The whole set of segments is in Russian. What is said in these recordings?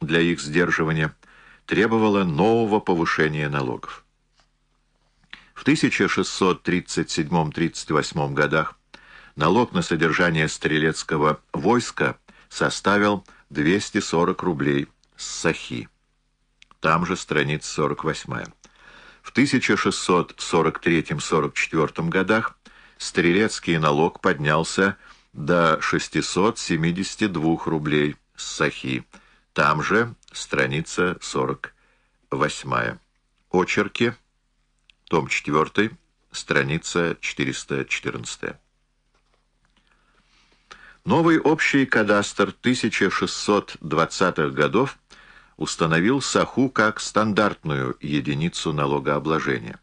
для их сдерживания, требовало нового повышения налогов. В 1637-38 годах налог на содержание стрелецкого войска составил 240 рублей с сахи. Там же страница 48. В 1643-44 годах стрелецкий налог поднялся до 672 рублей с сахи. Там же страница 48. Очерки, том 4, страница 414. Новый общий кадастр 1620-х годов установил саху как стандартную единицу налогообложения.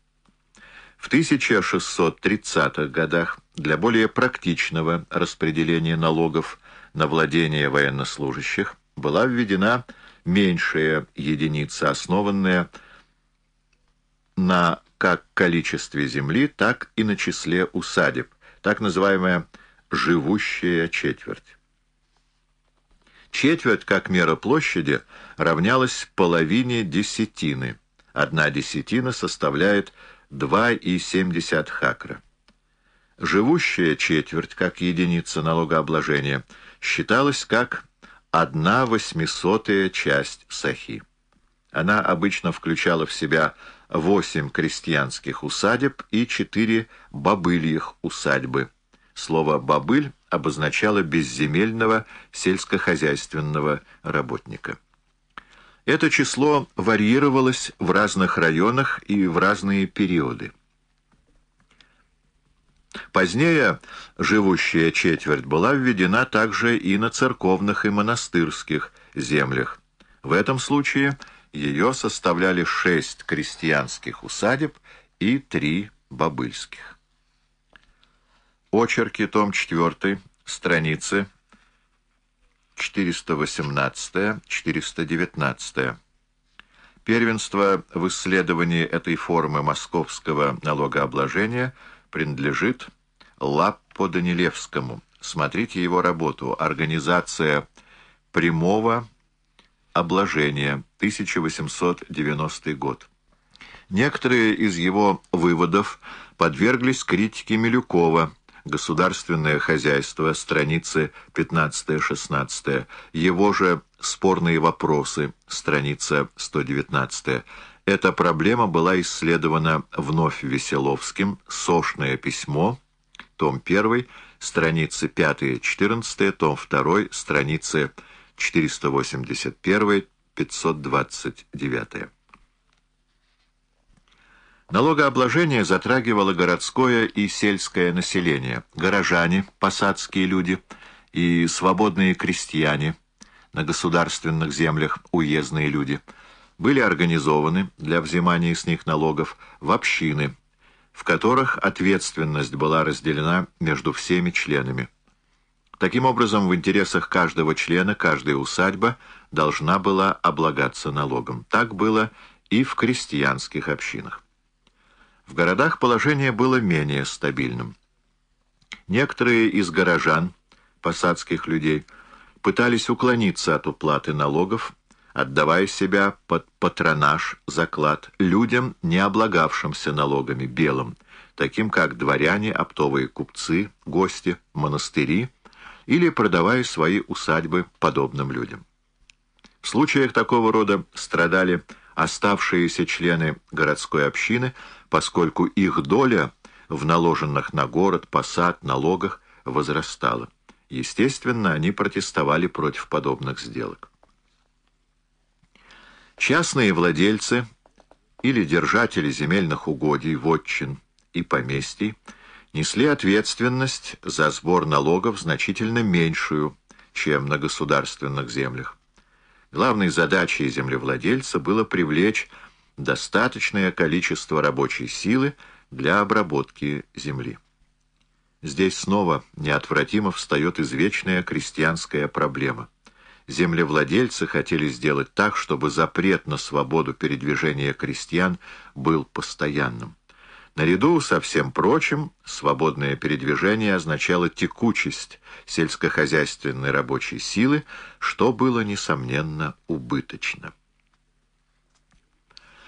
В 1630-х годах для более практичного распределения налогов на владение военнослужащих была введена меньшая единица, основанная на как количестве земли, так и на числе усадеб, так называемая «живущая четверть». Четверть, как мера площади, равнялась половине десятины. Одна десятина составляет 2,7 хакра. Живущая четверть, как единица налогообложения, считалась как одна восьмисотая часть сахи. Она обычно включала в себя восемь крестьянских усадеб и четыре бобыльих усадьбы. Слово «бобыль» обозначало безземельного сельскохозяйственного работника. Это число варьировалось в разных районах и в разные периоды. Позднее живущая четверть была введена также и на церковных и монастырских землях. В этом случае ее составляли шесть крестьянских усадеб и три бобыльских. Очерки, том 4, страницы 418-419. Первенство в исследовании этой формы московского налогообложения принадлежит Лаппо Данилевскому. Смотрите его работу «Организация прямого обложения», 1890 год. Некоторые из его выводов подверглись критике Милюкова, Государственное хозяйство, страницы 15-16, его же спорные вопросы, страница 119. Эта проблема была исследована вновь Веселовским, Сошное письмо, том 1, страницы 5-14, том 2, страницы 481-529. Налогообложение затрагивало городское и сельское население, горожане, посадские люди и свободные крестьяне, на государственных землях уездные люди, были организованы для взимания с них налогов в общины, в которых ответственность была разделена между всеми членами. Таким образом, в интересах каждого члена каждая усадьба должна была облагаться налогом. Так было и в крестьянских общинах. В городах положение было менее стабильным. Некоторые из горожан, посадских людей, пытались уклониться от уплаты налогов, отдавая себя под патронаж, заклад, людям, не облагавшимся налогами, белым, таким как дворяне, оптовые купцы, гости, монастыри, или продавая свои усадьбы подобным людям. В случаях такого рода страдали оставшиеся члены городской общины, поскольку их доля в наложенных на город, посад, налогах возрастала. Естественно, они протестовали против подобных сделок. Частные владельцы или держатели земельных угодий, вотчин и поместий несли ответственность за сбор налогов значительно меньшую, чем на государственных землях. Главной задачей землевладельца было привлечь достаточное количество рабочей силы для обработки земли. Здесь снова неотвратимо встает извечная крестьянская проблема. Землевладельцы хотели сделать так, чтобы запрет на свободу передвижения крестьян был постоянным. Наряду со всем прочим, свободное передвижение означало текучесть сельскохозяйственной рабочей силы, что было, несомненно, убыточно.